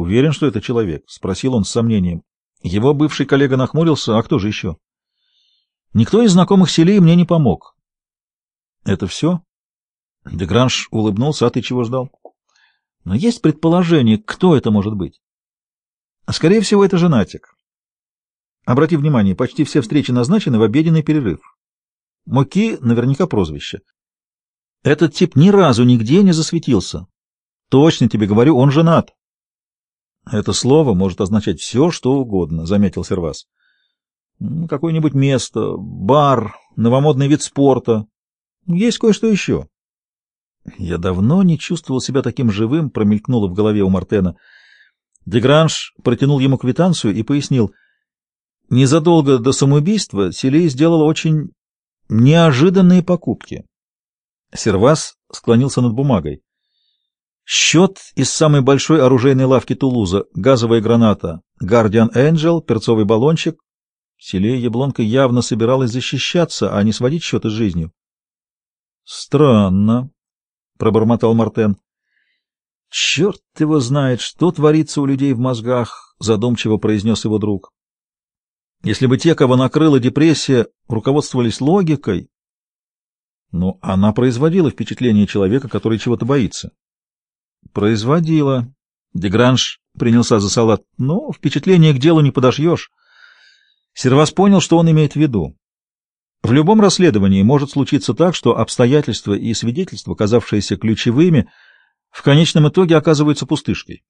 Уверен, что это человек? Спросил он с сомнением. Его бывший коллега нахмурился. А кто же еще? Никто из знакомых селей мне не помог. Это все? Дегранж улыбнулся. А ты чего ждал? Но есть предположение, кто это может быть. Скорее всего, это женатик. Обрати внимание, почти все встречи назначены в обеденный перерыв. Моки наверняка прозвище. Этот тип ни разу нигде не засветился. Точно тебе говорю, он женат. Это слово может означать все, что угодно, заметил Сервас. Какое-нибудь место, бар, новомодный вид спорта. Есть кое-что еще. Я давно не чувствовал себя таким живым, промелькнуло в голове у Мартена. Дегранж протянул ему квитанцию и пояснил. Незадолго до самоубийства Селей сделала очень неожиданные покупки. Сервас склонился над бумагой. Счет из самой большой оружейной лавки Тулуза, газовая граната, Guardian Angel, перцовый баллончик. Селия Яблонка явно собиралась защищаться, а не сводить счеты с жизнью. — Странно, — пробормотал Мартен. — Черт его знает, что творится у людей в мозгах, — задумчиво произнес его друг. Если бы те, кого накрыла депрессия, руководствовались логикой, но она производила впечатление человека, который чего-то боится. Производила. Дегранж принялся за салат. Но впечатление к делу не подошьешь. Сервас понял, что он имеет в виду. В любом расследовании может случиться так, что обстоятельства и свидетельства, казавшиеся ключевыми, в конечном итоге оказываются пустышкой.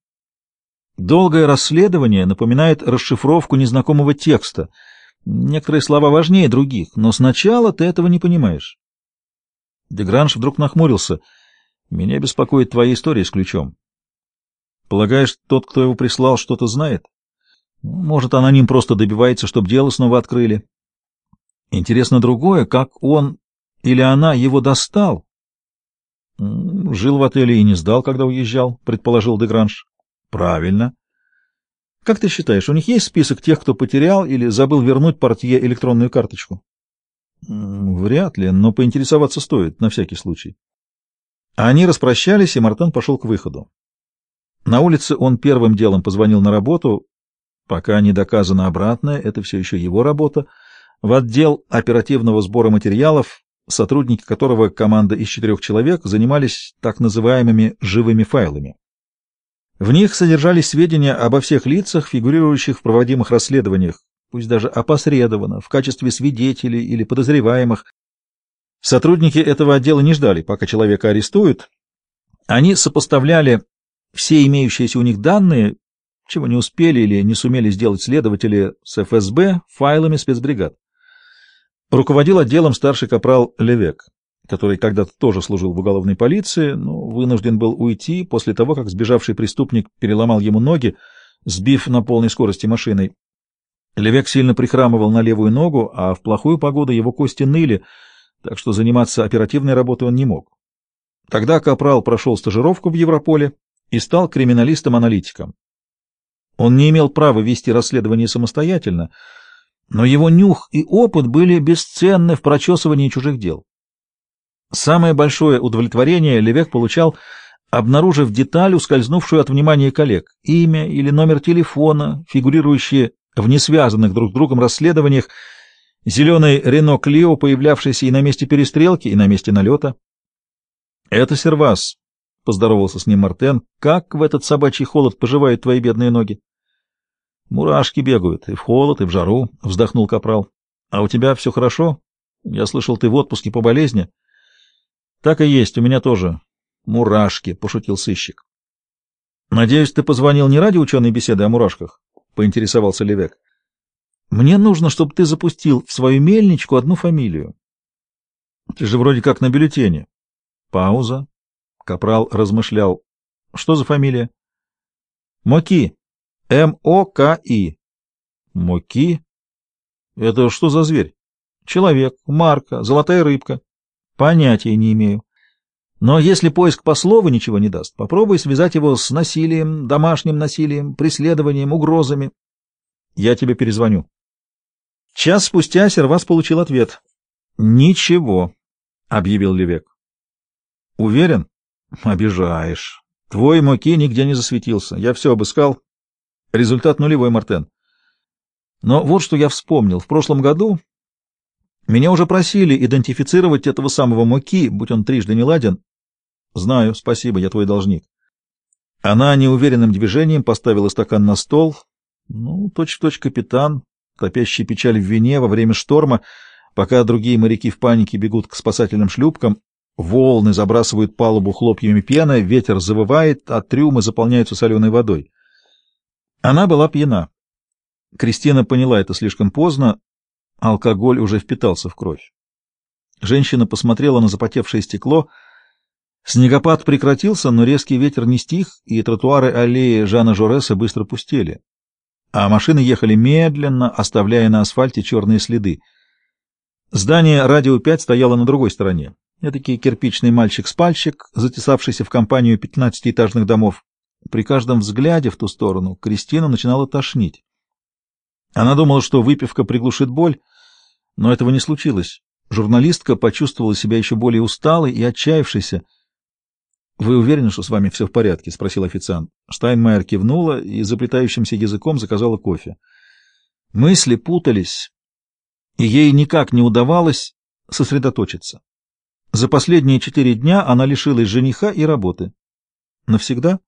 Долгое расследование напоминает расшифровку незнакомого текста. Некоторые слова важнее других, но сначала ты этого не понимаешь. Дегранж вдруг нахмурился — меня беспокоит твоя история с ключом. Полагаешь, тот, кто его прислал, что-то знает? Может, аноним просто добивается, чтобы дело снова открыли. Интересно другое, как он или она его достал? Жил в отеле и не сдал, когда уезжал, предположил Дегранж. Правильно. Как ты считаешь, у них есть список тех, кто потерял или забыл вернуть портье электронную карточку? Вряд ли, но поинтересоваться стоит, на всякий случай. Они распрощались, и Мартен пошел к выходу. На улице он первым делом позвонил на работу, пока не доказано обратное, это все еще его работа, в отдел оперативного сбора материалов, сотрудники которого команда из четырех человек занимались так называемыми «живыми файлами». В них содержались сведения обо всех лицах, фигурирующих в проводимых расследованиях, пусть даже опосредованно, в качестве свидетелей или подозреваемых, Сотрудники этого отдела не ждали, пока человека арестуют. Они сопоставляли все имеющиеся у них данные, чего не успели или не сумели сделать следователи с ФСБ, файлами спецбригад. Руководил отделом старший капрал Левек, который когда-то тоже служил в уголовной полиции, но вынужден был уйти после того, как сбежавший преступник переломал ему ноги, сбив на полной скорости машиной. Левек сильно прихрамывал на левую ногу, а в плохую погоду его кости ныли — так что заниматься оперативной работой он не мог. Тогда Капрал прошел стажировку в Европоле и стал криминалистом-аналитиком. Он не имел права вести расследование самостоятельно, но его нюх и опыт были бесценны в прочесывании чужих дел. Самое большое удовлетворение Левек получал, обнаружив деталь, ускользнувшую от внимания коллег, имя или номер телефона, фигурирующие в несвязанных друг с другом расследованиях, Зеленый Рено Клио, появлявшийся и на месте перестрелки, и на месте налета. — Это Сервас, — поздоровался с ним Мартен. — Как в этот собачий холод поживают твои бедные ноги? — Мурашки бегают, и в холод, и в жару, — вздохнул Капрал. — А у тебя все хорошо? Я слышал, ты в отпуске по болезни. — Так и есть, у меня тоже. Мурашки, — пошутил сыщик. — Надеюсь, ты позвонил не ради ученой беседы о мурашках? — поинтересовался Левек. — мне нужно, чтобы ты запустил в свою мельничку одну фамилию. Ты же вроде как на бюллетене. Пауза. Капрал размышлял. Что за фамилия? Моки. М-О-К-И. Моки? Это что за зверь? Человек, марка, золотая рыбка. Понятия не имею. Но если поиск по слову ничего не даст, попробуй связать его с насилием, домашним насилием, преследованием, угрозами. Я тебе перезвоню. Час спустя Сервас получил ответ. «Ничего», — объявил Левек. «Уверен?» «Обижаешь». Твой Моки нигде не засветился. Я все обыскал. Результат нулевой, Мартен. Но вот что я вспомнил. В прошлом году меня уже просили идентифицировать этого самого Моки, будь он трижды не ладен. Знаю, спасибо, я твой должник. Она неуверенным движением поставила стакан на стол. Ну, точь-в-точь -точь капитан, топящий печаль в вине во время шторма, пока другие моряки в панике бегут к спасательным шлюпкам. Волны забрасывают палубу хлопьями пены, ветер завывает, а трюмы заполняются соленой водой. Она была пьяна. Кристина поняла это слишком поздно, алкоголь уже впитался в кровь. Женщина посмотрела на запотевшее стекло — Снегопад прекратился, но резкий ветер не стих, и тротуары аллеи Жана Жореса быстро пустели. А машины ехали медленно, оставляя на асфальте черные следы. Здание «Радио 5» стояло на другой стороне. Этакий кирпичный мальчик-спальщик, затесавшийся в компанию пятнадцатиэтажных домов. При каждом взгляде в ту сторону Кристина начинала тошнить. Она думала, что выпивка приглушит боль, но этого не случилось. Журналистка почувствовала себя еще более усталой и отчаявшейся, «Вы уверены, что с вами все в порядке?» — спросил официант. Штайнмайер кивнула и заплетающимся языком заказала кофе. Мысли путались, и ей никак не удавалось сосредоточиться. За последние четыре дня она лишилась жениха и работы. «Навсегда?»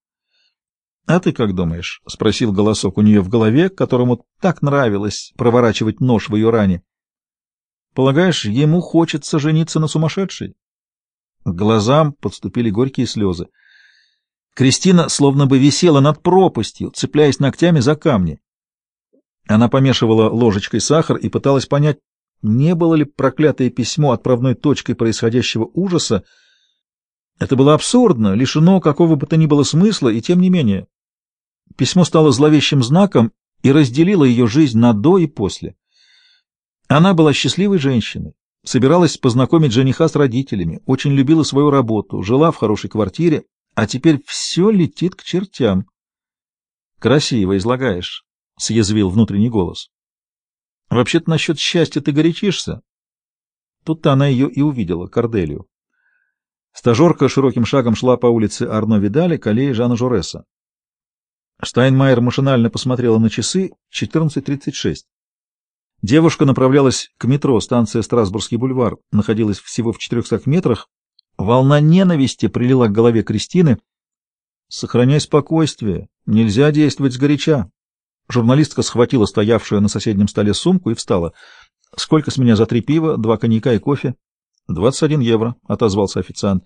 «А ты как думаешь?» — спросил голосок у нее в голове, которому так нравилось проворачивать нож в ее ране. «Полагаешь, ему хочется жениться на сумасшедшей?» К глазам подступили горькие слезы. Кристина словно бы висела над пропастью, цепляясь ногтями за камни. Она помешивала ложечкой сахар и пыталась понять, не было ли проклятое письмо отправной точкой происходящего ужаса. Это было абсурдно, лишено какого бы то ни было смысла, и тем не менее. Письмо стало зловещим знаком и разделило ее жизнь на до и после. Она была счастливой женщиной, Собиралась познакомить жениха с родителями, очень любила свою работу, жила в хорошей квартире, а теперь все летит к чертям. «Красиво излагаешь», — съязвил внутренний голос. «Вообще-то насчет счастья ты горячишься». Тут-то она ее и увидела, Корделию. Стажерка широким шагом шла по улице Арно Видали к аллее Жана Жореса. Штайнмайер машинально посмотрела на часы 14.36. Девушка направлялась к метро, станция Страсбургский бульвар находилась всего в 400 метрах. Волна ненависти прилила к голове Кристины. «Сохраняй спокойствие, нельзя действовать сгоряча». Журналистка схватила стоявшую на соседнем столе сумку и встала. «Сколько с меня за три пива, два коньяка и кофе?» «Двадцать один евро», — отозвался официант.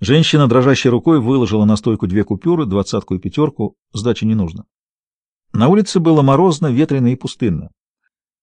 Женщина, дрожащей рукой, выложила на стойку две купюры, двадцатку и пятерку. Сдачи не нужно. На улице было морозно, ветрено и пустынно.